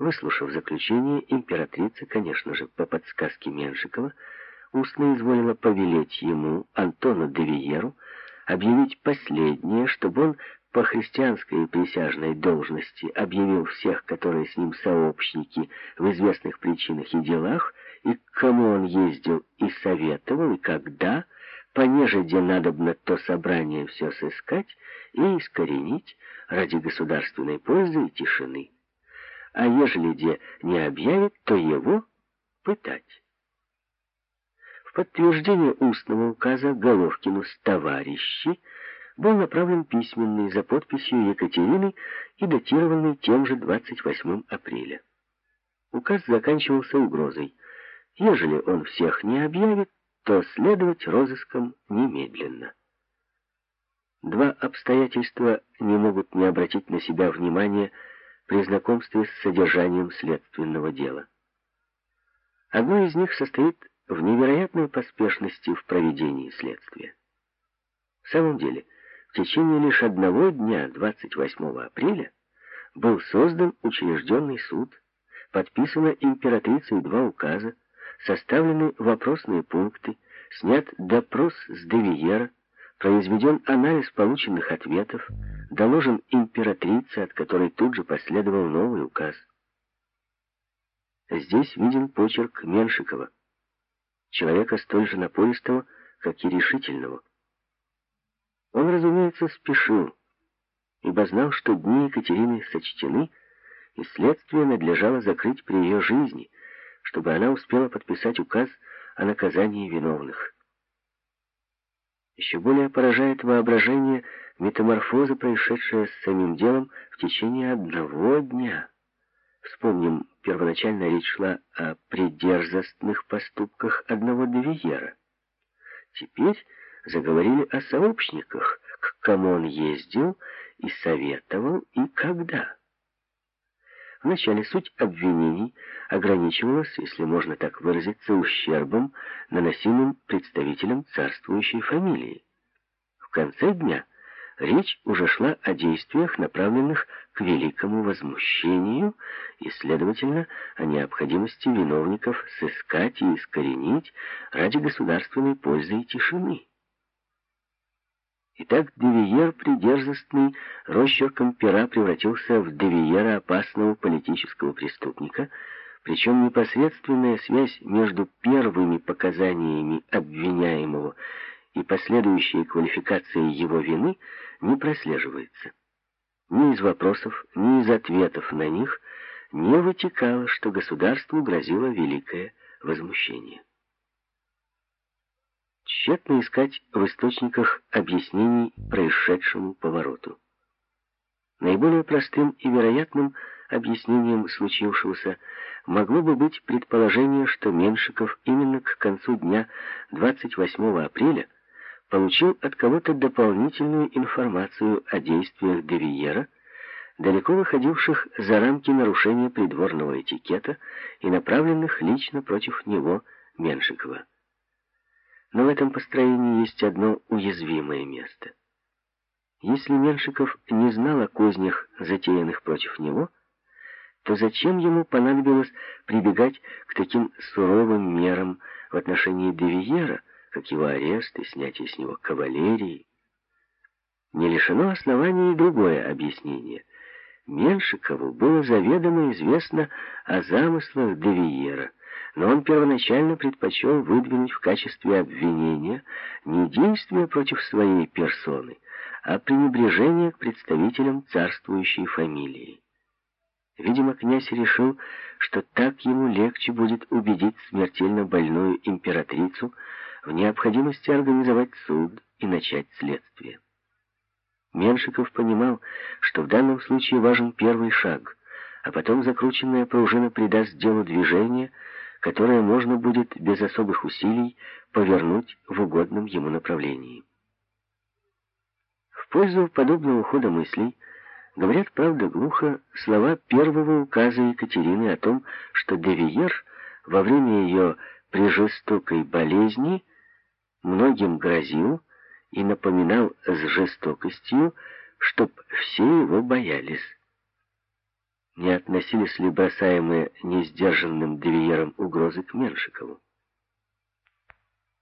Выслушав заключение, императрица, конечно же, по подсказке Меншикова, устно изволила повелеть ему, Антону де Виеру, объявить последнее, чтобы он по христианской и присяжной должности объявил всех, которые с ним сообщники в известных причинах и делах, и к кому он ездил и советовал, и когда, понеже где надобно то собрание все сыскать и искоренить ради государственной пользы и тишины. А ежели где не объявит, то его пытать. В подтверждение устного указа Головкину с товарищи был направлен письменный за подписью Екатерины и датированный тем же 28 апреля. Указ заканчивался угрозой. Ежели он всех не объявит, то следовать розыскам немедленно. Два обстоятельства не могут не обратить на себя внимание при знакомстве с содержанием следственного дела. Одно из них состоит в невероятной поспешности в проведении следствия. В самом деле, в течение лишь одного дня, 28 апреля, был создан учрежденный суд, подписана императрицей два указа, составлены вопросные пункты, снят допрос с Девиера, произведен анализ полученных ответов, доложен императрице, от которой тут же последовал новый указ. Здесь виден почерк Меншикова, человека столь же напористого, как и решительного. Он, разумеется, спешил, ибо знал, что дни Екатерины сочтены, и следствие надлежало закрыть при ее жизни, чтобы она успела подписать указ о наказании виновных. Еще более поражает воображение метаморфоза, происшедшая с самим делом в течение одного дня. Вспомним, первоначально речь шла о придерзостных поступках одного Девиера. Теперь заговорили о сообщниках, к кому он ездил и советовал, и когда. Вначале суть обвинений ограничивалась, если можно так выразиться, ущербом, наносимым представителям царствующей фамилии. В конце дня речь уже шла о действиях, направленных к великому возмущению и, следовательно, о необходимости виновников сыскать и искоренить ради государственной пользы и тишины. Итак, Девиер придержностный росчерком пера превратился в Девиера опасного политического преступника, причем непосредственная связь между первыми показаниями обвиняемого и последующей квалификацией его вины не прослеживается. Ни из вопросов, ни из ответов на них не вытекало, что государству грозило великое возмущение тщетно искать в источниках объяснений происшедшему повороту. Наиболее простым и вероятным объяснением случившегося могло бы быть предположение, что Меншиков именно к концу дня 28 апреля получил от кого-то дополнительную информацию о действиях Девиера, далеко выходивших за рамки нарушения придворного этикета и направленных лично против него Меншикова. Но в этом построении есть одно уязвимое место. Если Меншиков не знал о кознях, затеянных против него, то зачем ему понадобилось прибегать к таким суровым мерам в отношении Девиера, как его арест и снятие с него кавалерии? Не лишено оснований и другое объяснение. Меншикову было заведомо известно о замыслах Девиера — но он первоначально предпочел выдвинуть в качестве обвинения не действия против своей персоны, а пренебрежение к представителям царствующей фамилии. Видимо, князь решил, что так ему легче будет убедить смертельно больную императрицу в необходимости организовать суд и начать следствие. Меншиков понимал, что в данном случае важен первый шаг, а потом закрученная пружина придаст делу движение — которое можно будет без особых усилий повернуть в угодном ему направлении. В пользу подобного хода мыслей говорят, правда, глухо слова первого указа Екатерины о том, что Девиер во время ее прижестокой болезни многим грозил и напоминал с жестокостью, чтоб все его боялись. Не относились ли бросаемые несдержанным Девиером угрозы к Меншикову.